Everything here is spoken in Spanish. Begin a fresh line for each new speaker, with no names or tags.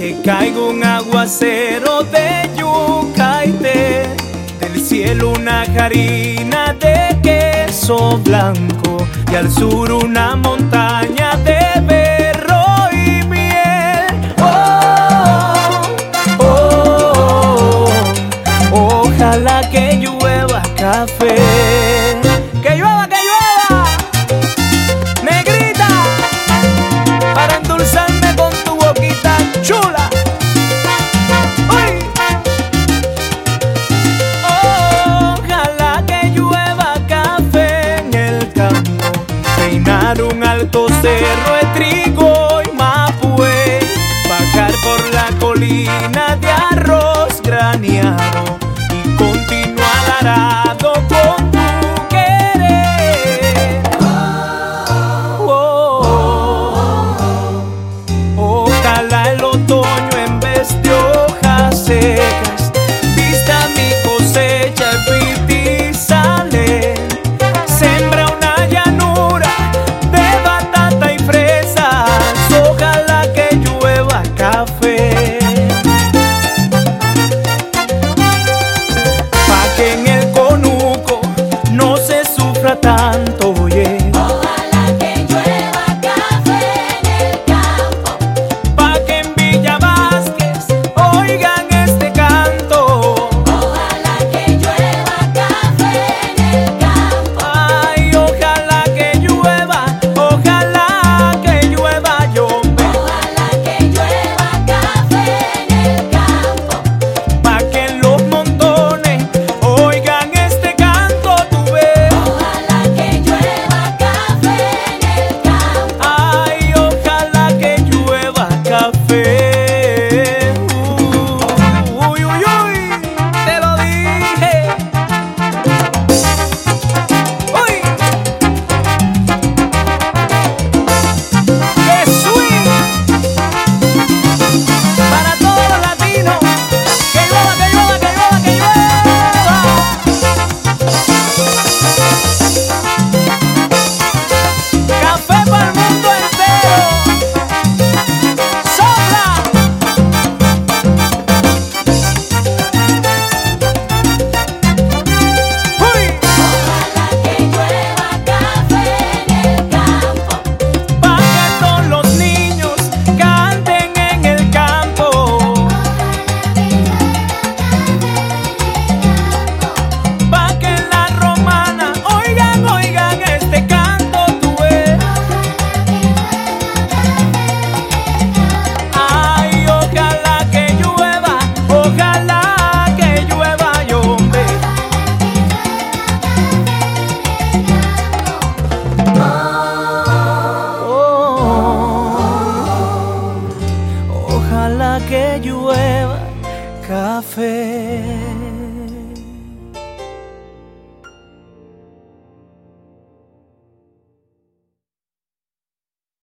que caiga un aguacero de yucaite, del cielo una harina de queso blanco y al sur una montaña de berro y miel. Oh, oh, oh, oh Ojalá que llueva café alto cerro de trigo y Mapue, bajar por la colina de arroz graneado. ojalá que llueva café.